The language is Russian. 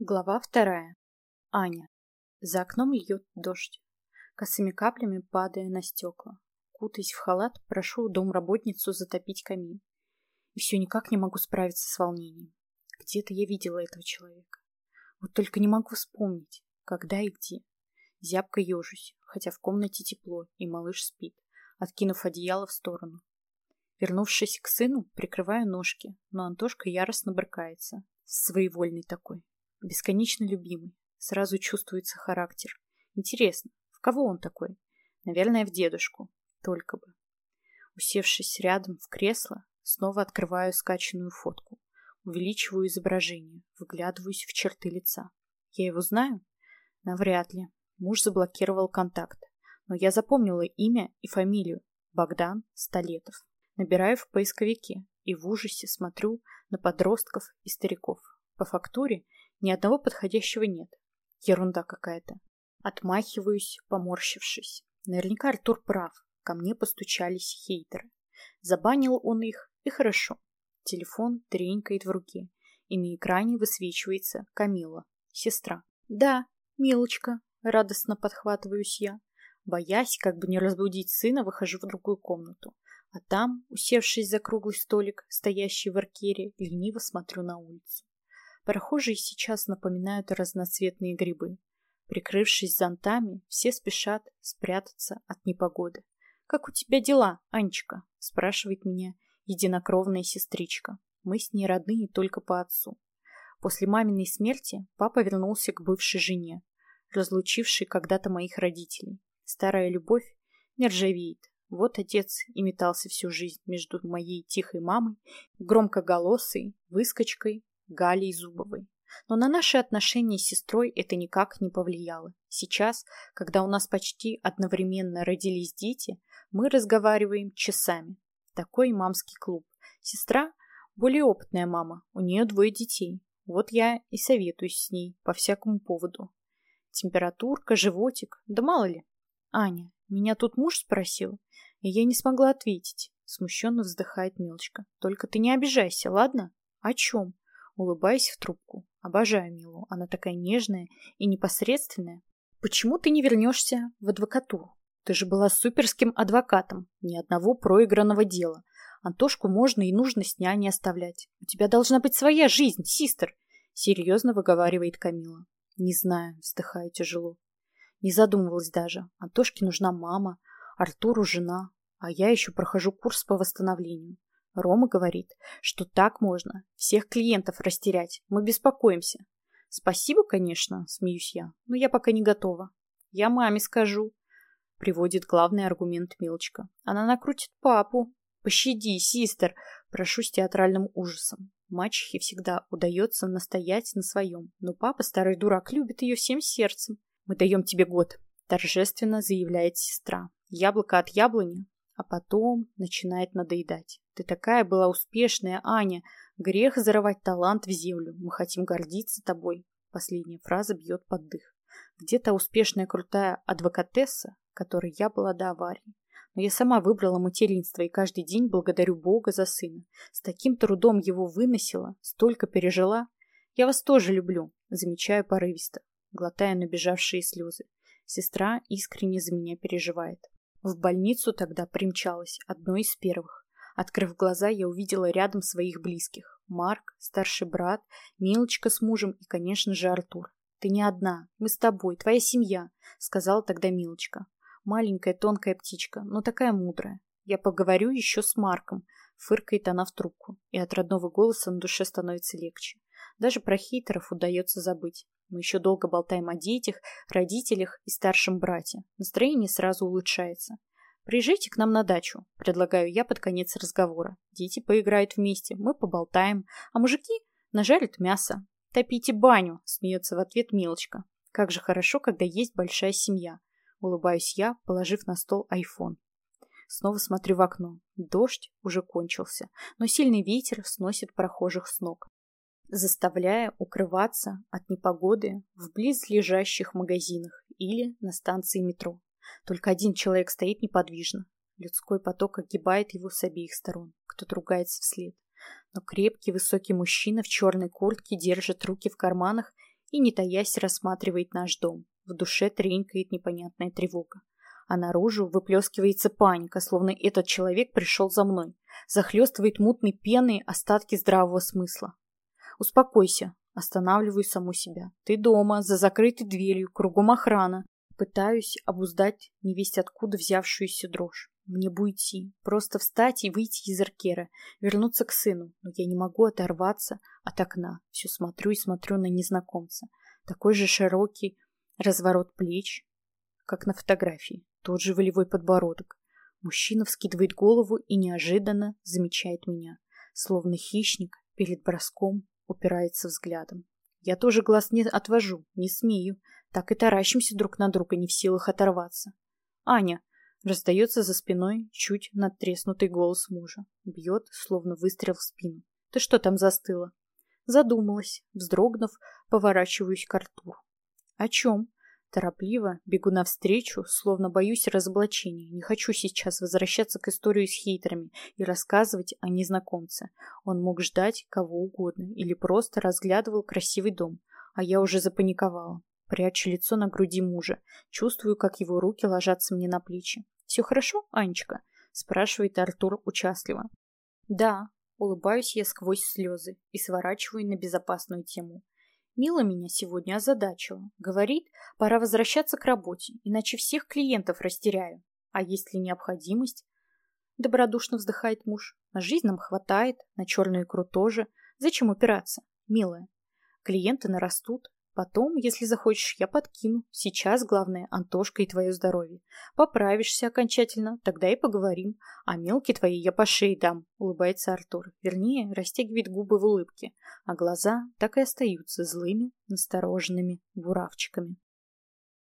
Глава вторая. Аня. За окном льет дождь, косыми каплями падая на стекла. Кутаясь в халат, прошу домработницу затопить камин. И все никак не могу справиться с волнением. Где-то я видела этого человека. Вот только не могу вспомнить, когда и где. Зябко ежусь, хотя в комнате тепло, и малыш спит, откинув одеяло в сторону. Вернувшись к сыну, прикрываю ножки, но Антошка яростно брыкается. Своевольный такой. Бесконечно любимый. Сразу чувствуется характер. Интересно, в кого он такой? Наверное, в дедушку. Только бы. Усевшись рядом в кресло, снова открываю скачанную фотку. Увеличиваю изображение, выглядываюсь в черты лица. Я его знаю? Навряд ли. Муж заблокировал контакт. Но я запомнила имя и фамилию. Богдан Столетов. Набираю в поисковике и в ужасе смотрю на подростков и стариков. По фактуре ни одного подходящего нет. Ерунда какая-то. Отмахиваюсь, поморщившись. Наверняка Артур прав. Ко мне постучались хейтеры. Забанил он их, и хорошо. Телефон тренькает в руке, и на экране высвечивается Камила, сестра. «Да, милочка», — радостно подхватываюсь я. Боясь, как бы не разбудить сына, выхожу в другую комнату. А там, усевшись за круглый столик, стоящий в аркере, лениво смотрю на улицу. Прохожие сейчас напоминают разноцветные грибы. Прикрывшись зонтами, все спешат спрятаться от непогоды. «Как у тебя дела, Анечка?» – спрашивает меня единокровная сестричка. Мы с ней родные только по отцу. После маминой смерти папа вернулся к бывшей жене, разлучившей когда-то моих родителей. Старая любовь не ржавеет. Вот отец и метался всю жизнь между моей тихой мамой, громкоголосой, выскочкой Галей Зубовой. Но на наши отношения с сестрой это никак не повлияло. Сейчас, когда у нас почти одновременно родились дети, мы разговариваем часами. Такой мамский клуб. Сестра – более опытная мама, у нее двое детей. Вот я и советуюсь с ней по всякому поводу. Температурка, животик, да мало ли. Аня, меня тут муж спросил, и я не смогла ответить. Смущенно вздыхает Милочка. Только ты не обижайся, ладно? О чем? Улыбаясь в трубку. Обожаю Милу. Она такая нежная и непосредственная. Почему ты не вернешься в адвокатуру? Ты же была суперским адвокатом. Ни одного проигранного дела. Антошку можно и нужно с няней оставлять. У тебя должна быть своя жизнь, систер. Серьезно выговаривает Камила. Не знаю, вздыхаю тяжело. Не задумывалась даже. Антошке нужна мама, Артуру жена, а я еще прохожу курс по восстановлению. Рома говорит, что так можно всех клиентов растерять. Мы беспокоимся. Спасибо, конечно, смеюсь я, но я пока не готова. Я маме скажу. Приводит главный аргумент Милочка. Она накрутит папу. Пощади, систер, прошу с театральным ужасом. Мачехе всегда удается настоять на своем, но папа, старый дурак, любит ее всем сердцем. Мы даем тебе год, торжественно заявляет сестра. Яблоко от яблони, а потом начинает надоедать. Ты такая была успешная, Аня. Грех зарывать талант в землю. Мы хотим гордиться тобой. Последняя фраза бьет под дых. Где-то успешная крутая адвокатесса, которой я была до аварии. Но я сама выбрала материнство и каждый день благодарю Бога за сына. С таким трудом его выносила, столько пережила. Я вас тоже люблю, замечаю порывисто, глотая набежавшие слезы. Сестра искренне за меня переживает. В больницу тогда примчалась одной из первых. Открыв глаза, я увидела рядом своих близких. Марк, старший брат, Милочка с мужем и, конечно же, Артур. «Ты не одна. Мы с тобой. Твоя семья», — сказала тогда Милочка. Маленькая тонкая птичка, но такая мудрая. Я поговорю еще с Марком, фыркает она в трубку, и от родного голоса на душе становится легче. Даже про хейтеров удается забыть. Мы еще долго болтаем о детях, родителях и старшем брате. Настроение сразу улучшается. Приезжайте к нам на дачу, предлагаю я под конец разговора. Дети поиграют вместе, мы поболтаем, а мужики нажарят мясо. Топите баню, смеется в ответ Милочка. Как же хорошо, когда есть большая семья. Улыбаюсь я, положив на стол айфон. Снова смотрю в окно. Дождь уже кончился, но сильный ветер сносит прохожих с ног, заставляя укрываться от непогоды в близлежащих магазинах или на станции метро. Только один человек стоит неподвижно. Людской поток огибает его с обеих сторон. Кто-то ругается вслед. Но крепкий высокий мужчина в черной куртке держит руки в карманах и, не таясь, рассматривает наш дом. В душе тренькает непонятная тревога. А наружу выплескивается паника, словно этот человек пришел за мной. Захлестывает мутной пеной остатки здравого смысла. «Успокойся», Останавливаю саму себя. Ты дома, за закрытой дверью, кругом охрана. Пытаюсь обуздать невесть откуда взявшуюся дрожь. Мне бы уйти, просто встать и выйти из аркера, вернуться к сыну, но я не могу оторваться от окна. Все смотрю и смотрю на незнакомца. Такой же широкий разворот плеч, как на фотографии. Тот же волевой подбородок. Мужчина вскидывает голову и неожиданно замечает меня, словно хищник перед броском упирается взглядом. Я тоже глаз не отвожу, не смею. Так и таращимся друг на друга, не в силах оторваться. «Аня!» Раздается за спиной чуть надтреснутый голос мужа. Бьет, словно выстрел в спину. «Ты что там застыла?» Задумалась, вздрогнув, поворачиваюсь к Артуру. «О чем?» Торопливо бегу навстречу, словно боюсь разоблачения. Не хочу сейчас возвращаться к истории с хейтерами и рассказывать о незнакомце. Он мог ждать кого угодно или просто разглядывал красивый дом. А я уже запаниковала. Прячу лицо на груди мужа. Чувствую, как его руки ложатся мне на плечи. «Все хорошо, Анечка?» – спрашивает Артур участливо. «Да», – улыбаюсь я сквозь слезы и сворачиваю на безопасную тему. Мила меня сегодня озадачила. Говорит, пора возвращаться к работе, иначе всех клиентов растеряю. А есть ли необходимость? Добродушно вздыхает муж. На жизнь нам хватает, на черную икру тоже. Зачем упираться, милая? Клиенты нарастут, Потом, если захочешь, я подкину. Сейчас главное, Антошка и твое здоровье. Поправишься окончательно, тогда и поговорим. А мелкие твои я по шее дам, улыбается Артур. Вернее, растягивает губы в улыбке, а глаза так и остаются злыми, настороженными буравчиками.